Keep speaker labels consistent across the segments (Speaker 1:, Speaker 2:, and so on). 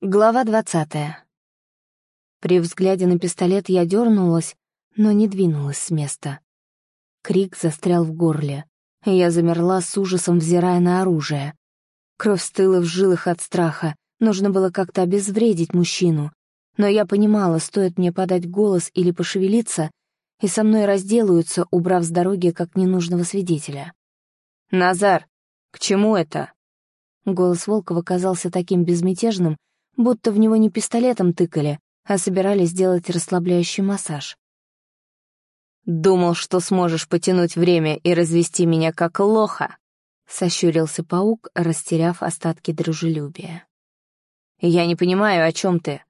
Speaker 1: Глава двадцатая. При взгляде на пистолет я дернулась, но не двинулась с места. Крик застрял в горле, я замерла с ужасом, взирая на оружие. Кровь стыла в жилах от страха, нужно было как-то обезвредить мужчину. Но я понимала, стоит мне подать голос или пошевелиться, и со мной разделаются, убрав с дороги как ненужного свидетеля. «Назар, к чему это?» Голос Волкова казался таким безмятежным, будто в него не пистолетом тыкали, а собирались сделать расслабляющий массаж. «Думал, что сможешь потянуть время и развести меня как лоха», — сощурился паук, растеряв остатки дружелюбия. «Я не понимаю, о чем ты.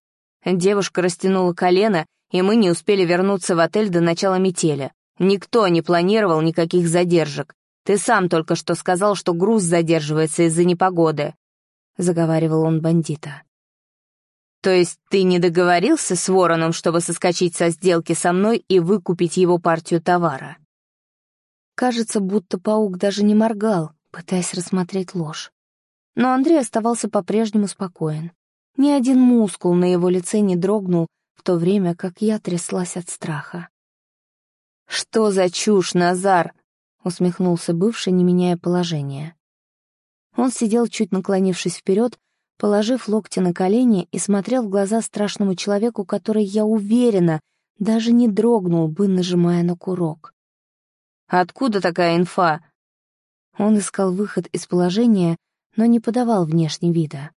Speaker 1: Девушка растянула колено, и мы не успели вернуться в отель до начала метели. Никто не планировал никаких задержек. Ты сам только что сказал, что груз задерживается из-за непогоды», — заговаривал он бандита. То есть ты не договорился с Вороном, чтобы соскочить со сделки со мной и выкупить его партию товара? Кажется, будто паук даже не моргал, пытаясь рассмотреть ложь. Но Андрей оставался по-прежнему спокоен. Ни один мускул на его лице не дрогнул, в то время как я тряслась от страха. «Что за чушь, Назар?» — усмехнулся бывший, не меняя положения. Он сидел, чуть наклонившись вперед, положив локти на колени и смотрел в глаза страшному человеку, который, я уверена, даже не дрогнул бы, нажимая на курок. «Откуда такая инфа?» Он искал выход из положения, но не подавал внешне вида.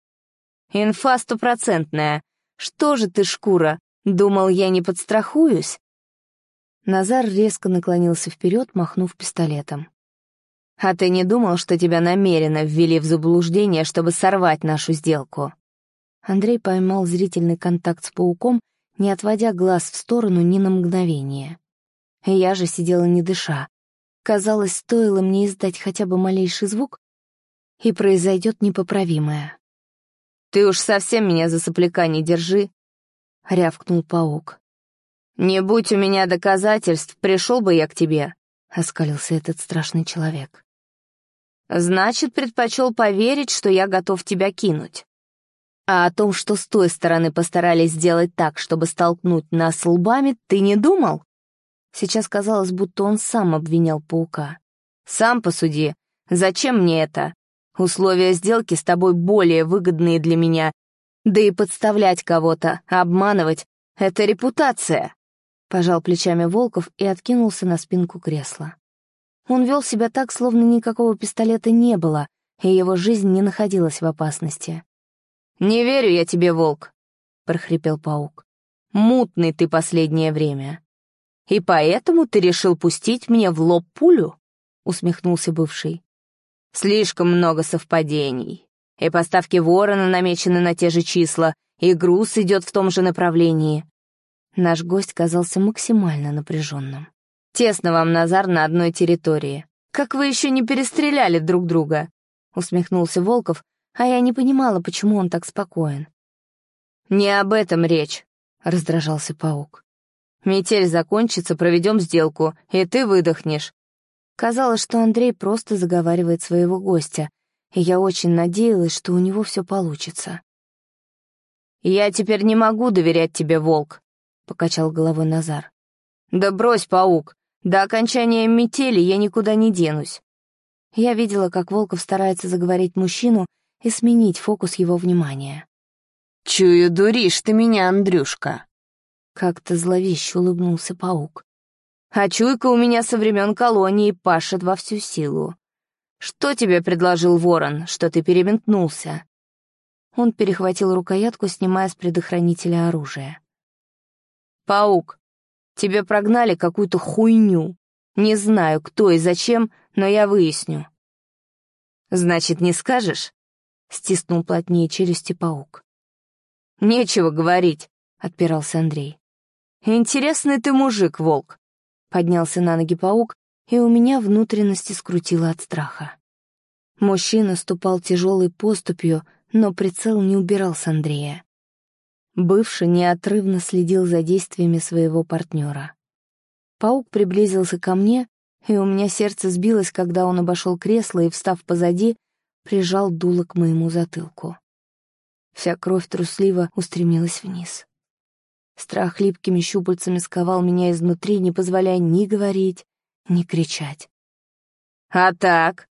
Speaker 1: «Инфа стопроцентная. Что же ты, шкура, думал, я не подстрахуюсь?» Назар резко наклонился вперед, махнув пистолетом. А ты не думал, что тебя намеренно ввели в заблуждение, чтобы сорвать нашу сделку?» Андрей поймал зрительный контакт с пауком, не отводя глаз в сторону ни на мгновение. Я же сидела не дыша. Казалось, стоило мне издать хотя бы малейший звук, и произойдет непоправимое. «Ты уж совсем меня за сопляка не держи», — рявкнул паук. «Не будь у меня доказательств, пришел бы я к тебе», — оскалился этот страшный человек. Значит, предпочел поверить, что я готов тебя кинуть. А о том, что с той стороны постарались сделать так, чтобы столкнуть нас лбами, ты не думал? Сейчас казалось, будто он сам обвинял паука. Сам посуди. Зачем мне это? Условия сделки с тобой более выгодные для меня. Да и подставлять кого-то, обманывать — это репутация. Пожал плечами Волков и откинулся на спинку кресла. Он вел себя так, словно никакого пистолета не было, и его жизнь не находилась в опасности. «Не верю я тебе, волк», — прохрипел паук. «Мутный ты последнее время. И поэтому ты решил пустить мне в лоб пулю?» — усмехнулся бывший. «Слишком много совпадений. И поставки ворона намечены на те же числа, и груз идет в том же направлении». Наш гость казался максимально напряженным. Тесно вам, Назар, на одной территории. Как вы еще не перестреляли друг друга?» — усмехнулся Волков, а я не понимала, почему он так спокоен. «Не об этом речь», — раздражался паук. «Метель закончится, проведем сделку, и ты выдохнешь». Казалось, что Андрей просто заговаривает своего гостя, и я очень надеялась, что у него все получится. «Я теперь не могу доверять тебе, волк», — покачал головой Назар. «Да брось, паук, до окончания метели я никуда не денусь. Я видела, как Волков старается заговорить мужчину и сменить фокус его внимания.
Speaker 2: «Чую, дуришь ты меня, Андрюшка!»
Speaker 1: Как-то зловеще улыбнулся паук. «А чуйка у меня со времен колонии пашет во всю силу. Что тебе предложил ворон, что ты переметнулся?» Он перехватил рукоятку, снимая с предохранителя оружие. «Паук, Тебе прогнали какую-то хуйню. Не знаю, кто и зачем, но я выясню». «Значит, не скажешь?» — стиснул плотнее челюсти паук. «Нечего говорить», — отпирался Андрей. «Интересный ты мужик, волк», — поднялся на ноги паук, и у меня внутренности скрутило от страха. Мужчина ступал тяжелой поступью, но прицел не убирал с Андрея. Бывший неотрывно следил за действиями своего партнера. Паук приблизился ко мне, и у меня сердце сбилось, когда он обошел кресло и, встав позади, прижал дуло к моему затылку. Вся кровь трусливо устремилась вниз. Страх липкими щупальцами сковал меня изнутри, не позволяя ни говорить, ни кричать.
Speaker 2: «А так?»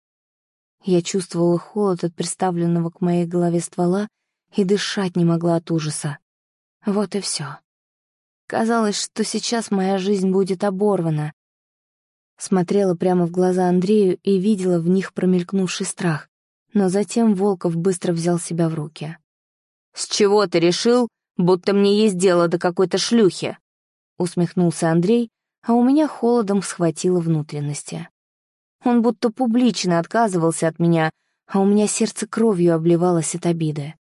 Speaker 1: Я чувствовала холод от приставленного к моей голове ствола и дышать не могла от ужаса. Вот и все. Казалось, что сейчас моя жизнь будет оборвана. Смотрела прямо в глаза Андрею и видела в них промелькнувший страх, но затем Волков быстро взял себя в руки.
Speaker 2: «С чего ты решил, будто мне есть дело до какой-то шлюхи?»
Speaker 1: Усмехнулся Андрей, а у меня холодом схватило внутренности. Он будто публично отказывался от меня, а у меня сердце кровью обливалось от обиды.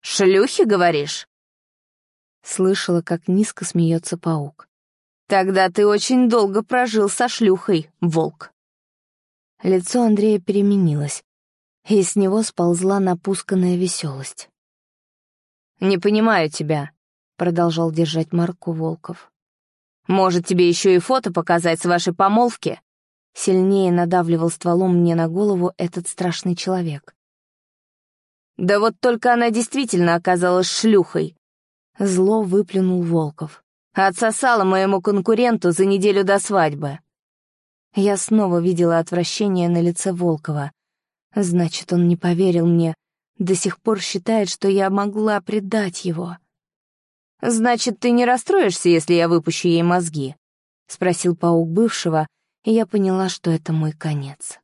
Speaker 2: «Шлюхи, говоришь?»
Speaker 1: Слышала, как низко смеется паук.
Speaker 2: «Тогда ты очень долго прожил со шлюхой, волк».
Speaker 1: Лицо Андрея переменилось, и с него сползла напусканная веселость.
Speaker 2: «Не понимаю тебя», — продолжал держать марку Волков. «Может, тебе еще и фото показать с вашей помолвки?»
Speaker 1: Сильнее надавливал стволом мне на голову этот страшный человек.
Speaker 2: «Да вот только она действительно оказалась шлюхой!»
Speaker 1: Зло выплюнул Волков.
Speaker 2: «Отсосала моему конкуренту за неделю до свадьбы».
Speaker 1: Я снова видела отвращение на лице Волкова. Значит, он не поверил мне, до сих пор считает, что я могла предать его.
Speaker 2: «Значит, ты не расстроишься, если я выпущу ей мозги?» — спросил паук бывшего, и я поняла, что это мой конец.